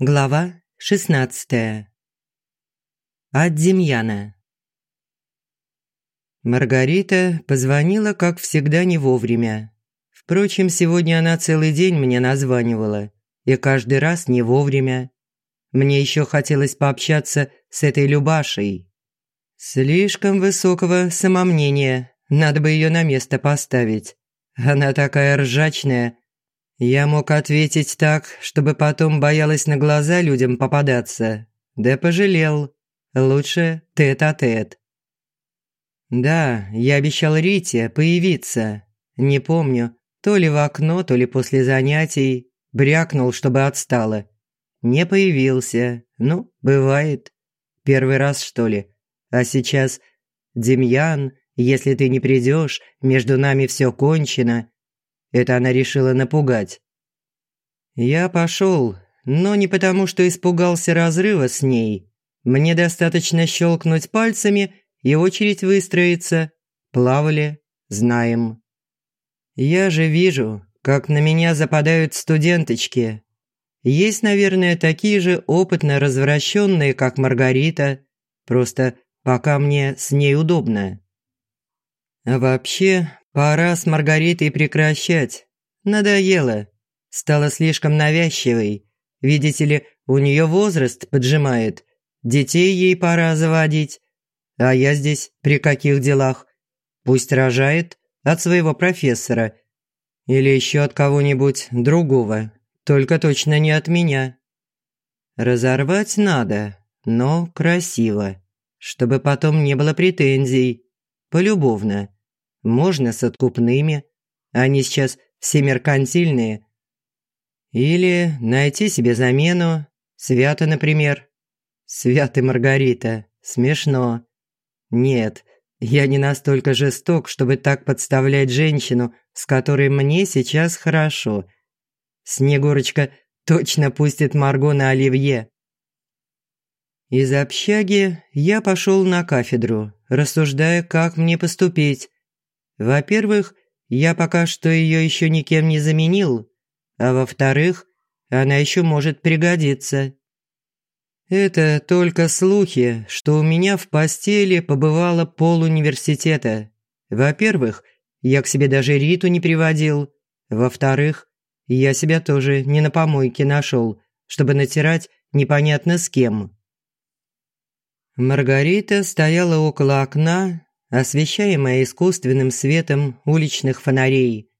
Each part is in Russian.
Глава 16. От Демьяна. Маргарита позвонила, как всегда, не вовремя. Впрочем, сегодня она целый день мне названивала, и каждый раз не вовремя. Мне еще хотелось пообщаться с этой Любашей. Слишком высокого самомнения, надо бы ее на место поставить. Она такая ржачная, я мог ответить так, чтобы потом боялась на глаза людям попадаться. Да пожалел. Лучше тет-а-тет. -тет. Да, я обещал Рите появиться. Не помню, то ли в окно, то ли после занятий. Брякнул, чтобы отстала. Не появился. Ну, бывает. Первый раз, что ли. А сейчас... Демьян, если ты не придешь, между нами все кончено. Это она решила напугать. Я пошел, но не потому, что испугался разрыва с ней. Мне достаточно щелкнуть пальцами, и очередь выстроится. Плавали, знаем. Я же вижу, как на меня западают студенточки. Есть, наверное, такие же опытно развращенные, как Маргарита, просто пока мне с ней удобно. А вообще, Пора с Маргаритой прекращать. Надоело. Стала слишком навязчивой. Видите ли, у нее возраст поджимает. Детей ей пора заводить. А я здесь при каких делах? Пусть рожает от своего профессора. Или еще от кого-нибудь другого. Только точно не от меня. Разорвать надо, но красиво. Чтобы потом не было претензий. Полюбовно. Можно с откупными. Они сейчас все меркантильные. Или найти себе замену. Свято, например. Свят и Маргарита. Смешно. Нет, я не настолько жесток, чтобы так подставлять женщину, с которой мне сейчас хорошо. Снегурочка точно пустит Марго на оливье. Из общаги я пошел на кафедру, рассуждая, как мне поступить. Во-первых, я пока что ее еще никем не заменил, а во-вторых, она еще может пригодиться. Это только слухи, что у меня в постели побывало пол университета. Во-первых, я к себе даже Риту не приводил. Во-вторых, я себя тоже не на помойке нашел, чтобы натирать непонятно с кем. Маргарита стояла около окна освещаемая искусственным светом уличных фонарей.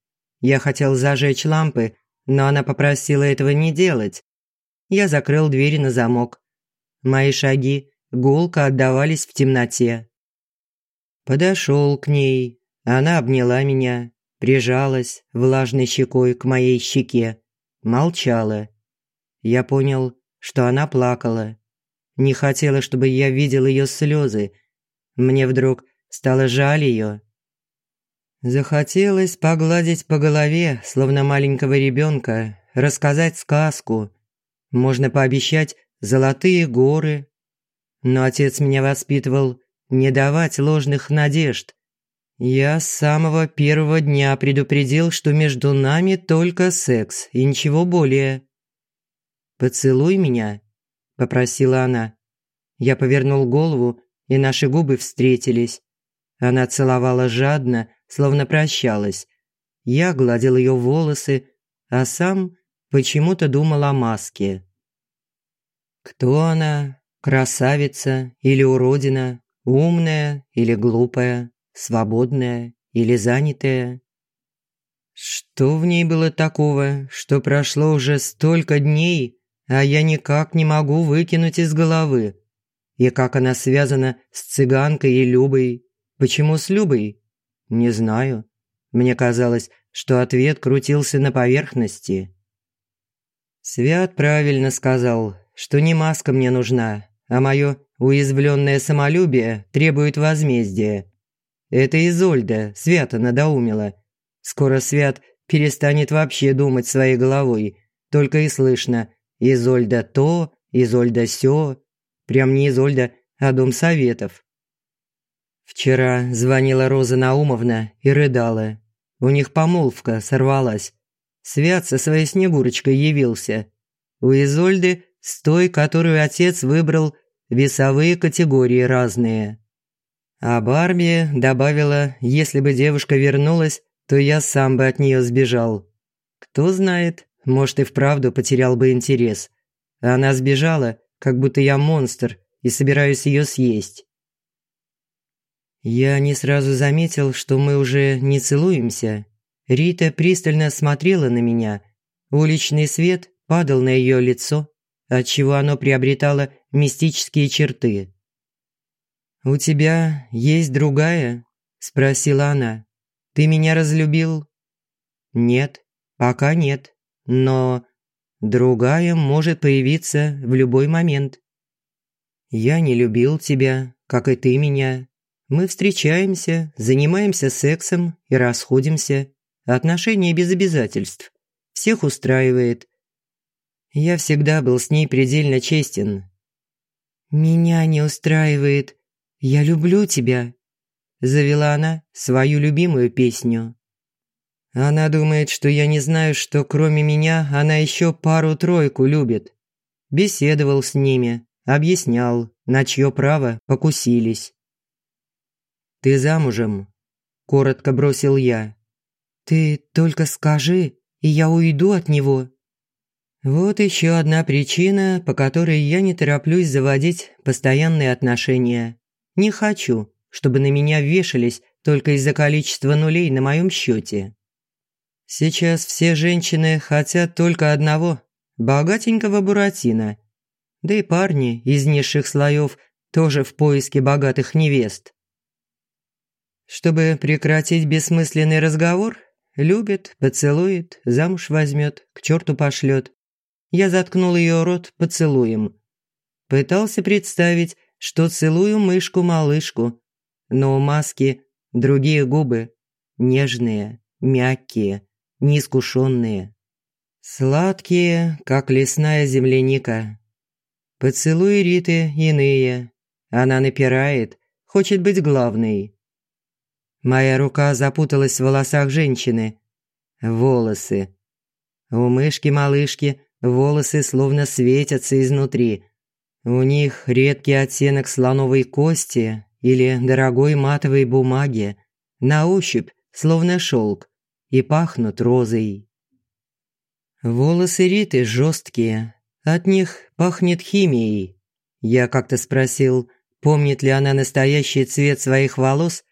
Я хотел зажечь лампы, но она попросила этого не делать. Я закрыл двери на замок. Мои шаги гулко отдавались в темноте. Подошел к ней. Она обняла меня, прижалась влажной щекой к моей щеке. Молчала. Я понял, что она плакала. Не хотела, чтобы я видел ее слезы. Мне вдруг Стало жаль ее. Захотелось погладить по голове, словно маленького ребенка, рассказать сказку. Можно пообещать золотые горы. Но отец меня воспитывал не давать ложных надежд. Я с самого первого дня предупредил, что между нами только секс и ничего более. «Поцелуй меня», – попросила она. Я повернул голову, и наши губы встретились. Она целовала жадно, словно прощалась. Я гладил ее волосы, а сам почему-то думал о маске. Кто она? Красавица или уродина? Умная или глупая? Свободная или занятая? Что в ней было такого, что прошло уже столько дней, а я никак не могу выкинуть из головы? И как она связана с цыганкой и Любой, Почему с Любой? Не знаю. Мне казалось, что ответ крутился на поверхности. Свят правильно сказал, что не маска мне нужна, а мое уязвленное самолюбие требует возмездия. Это Изольда свято надоумила. Скоро Свят перестанет вообще думать своей головой. Только и слышно «Изольда то, Изольда сё». Прям не Изольда, а Дом Советов. Вчера звонила Роза Наумовна и рыдала. У них помолвка сорвалась. Свят со своей Снегурочкой явился. У Изольды с той, которую отец выбрал, весовые категории разные. А Барби добавила, если бы девушка вернулась, то я сам бы от нее сбежал. Кто знает, может и вправду потерял бы интерес. она сбежала, как будто я монстр и собираюсь ее съесть. Я не сразу заметил, что мы уже не целуемся. Рита пристально смотрела на меня. Уличный свет падал на ее лицо, отчего оно приобретало мистические черты. «У тебя есть другая?» – спросила она. «Ты меня разлюбил?» «Нет, пока нет, но другая может появиться в любой момент». «Я не любил тебя, как и ты меня. Мы встречаемся, занимаемся сексом и расходимся. Отношения без обязательств. Всех устраивает. Я всегда был с ней предельно честен. «Меня не устраивает. Я люблю тебя», – завела она свою любимую песню. Она думает, что я не знаю, что кроме меня она еще пару-тройку любит. Беседовал с ними, объяснял, на чье право покусились. «Ты замужем?» – коротко бросил я. «Ты только скажи, и я уйду от него». Вот еще одна причина, по которой я не тороплюсь заводить постоянные отношения. Не хочу, чтобы на меня вешались только из-за количества нулей на моем счете. Сейчас все женщины хотят только одного – богатенького Буратино. Да и парни из низших слоев тоже в поиске богатых невест. Чтобы прекратить бессмысленный разговор, любит, поцелует, замуж возьмет, к черту пошлет. Я заткнул ее рот поцелуем. Пытался представить, что целую мышку-малышку, но у маски другие губы, нежные, мягкие, неискушенные. Сладкие, как лесная земляника. Поцелуи Риты иные. Она напирает, хочет быть главной. Моя рука запуталась в волосах женщины. Волосы. У мышки-малышки волосы словно светятся изнутри. У них редкий оттенок слоновой кости или дорогой матовой бумаги. На ощупь словно шелк и пахнут розой. Волосы Риты жесткие, от них пахнет химией. Я как-то спросил, помнит ли она настоящий цвет своих волос,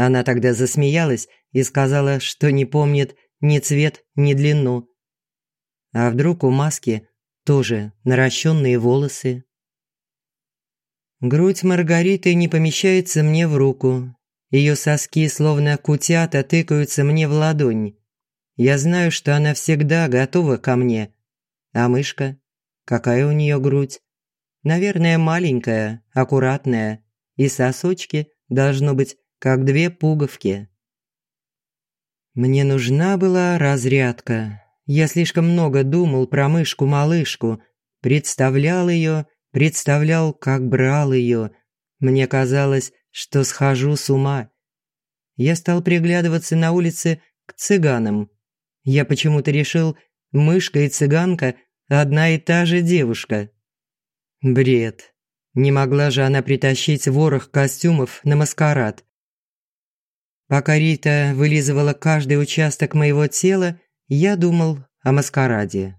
она тогда засмеялась и сказала, что не помнит ни цвет, ни длину. А вдруг у маски тоже наращенные волосы? Грудь Маргариты не помещается мне в руку. Ее соски, словно кутята, тыкаются мне в ладонь. Я знаю, что она всегда готова ко мне. А мышка? Какая у нее грудь? Наверное, маленькая, аккуратная. И сосочки, должно быть, как две пуговки. Мне нужна была разрядка. Я слишком много думал про мышку-малышку, представлял ее, представлял, как брал ее. Мне казалось, что схожу с ума. Я стал приглядываться на улице к цыганам. Я почему-то решил, мышка и цыганка – одна и та же девушка. Бред. Не могла же она притащить ворох костюмов на маскарад. Пока Рита вылизывала каждый участок моего тела, я думал о маскараде.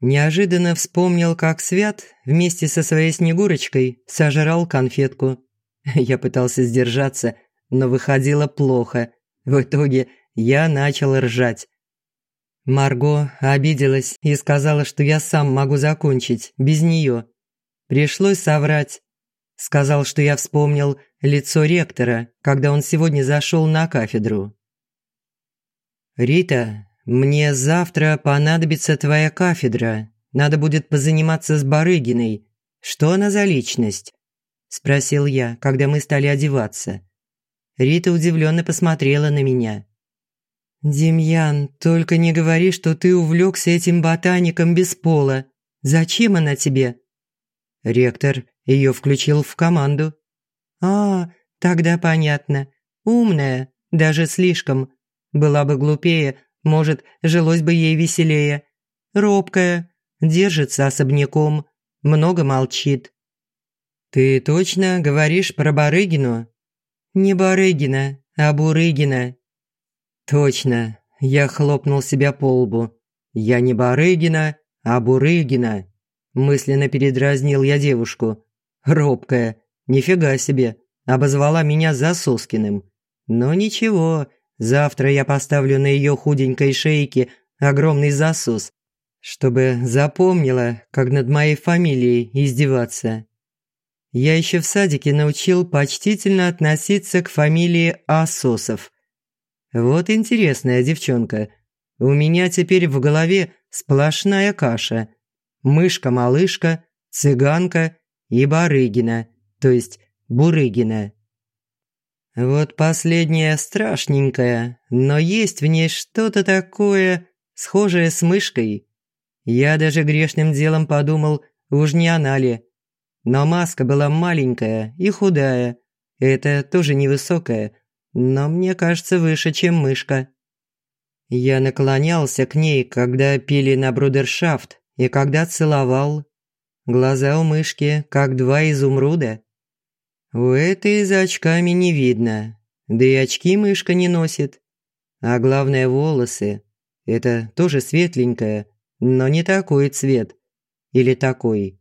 Неожиданно вспомнил, как Свят вместе со своей Снегурочкой сожрал конфетку. Я пытался сдержаться, но выходило плохо. В итоге я начал ржать. Марго обиделась и сказала, что я сам могу закончить, без нее. Пришлось соврать. Сказал, что я вспомнил лицо ректора, когда он сегодня зашел на кафедру. «Рита, мне завтра понадобится твоя кафедра. Надо будет позаниматься с Барыгиной. Что она за личность?» – спросил я, когда мы стали одеваться. Рита удивленно посмотрела на меня. «Демьян, только не говори, что ты увлекся этим ботаником без пола. Зачем она тебе?» Ректор ее включил в команду. «А, тогда понятно. Умная, даже слишком. Была бы глупее, может, жилось бы ей веселее. Робкая, держится особняком, много молчит. «Ты точно говоришь про Барыгину?» «Не Барыгина, а Бурыгина». «Точно», – я хлопнул себя по лбу. «Я не Барыгина, а Бурыгина». Мысленно передразнил я девушку. Робкая, нифига себе, обозвала меня Засоскиным. Но ничего, завтра я поставлю на ее худенькой шейке огромный засос, чтобы запомнила, как над моей фамилией издеваться. Я еще в садике научил почтительно относиться к фамилии Асосов. Вот интересная девчонка. У меня теперь в голове сплошная каша. Мышка-малышка, цыганка и барыгина, то есть бурыгина. Вот последняя страшненькая, но есть в ней что-то такое, схожее с мышкой. Я даже грешным делом подумал, уж не она ли. Но маска была маленькая и худая. Это тоже невысокая, но мне кажется выше, чем мышка. Я наклонялся к ней, когда пили на брудершафт и когда целовал. Глаза у мышки, как два изумруда. У этой за очками не видно, да и очки мышка не носит. А главное волосы. Это тоже светленькое, но не такой цвет. Или такой.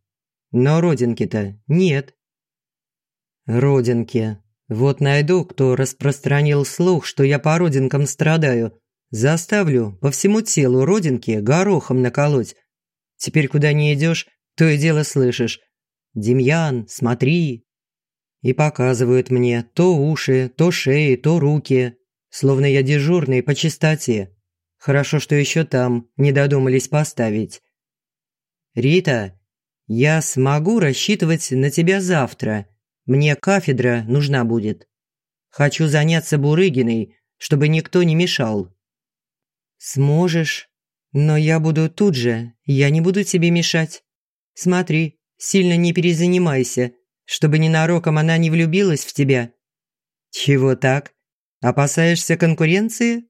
Но родинки-то нет. Родинки. Вот найду, кто распространил слух, что я по родинкам страдаю. Заставлю по всему телу родинки горохом наколоть. Теперь куда не идешь, то и дело слышишь. «Демьян, смотри!» И показывают мне то уши, то шеи, то руки, словно я дежурный по чистоте. Хорошо, что еще там не додумались поставить. «Рита, я смогу рассчитывать на тебя завтра. Мне кафедра нужна будет. Хочу заняться Бурыгиной, чтобы никто не мешал». «Сможешь, но я буду тут же, я не буду тебе мешать. Смотри, сильно не перезанимайся, чтобы ненароком она не влюбилась в тебя». «Чего так? Опасаешься конкуренции?»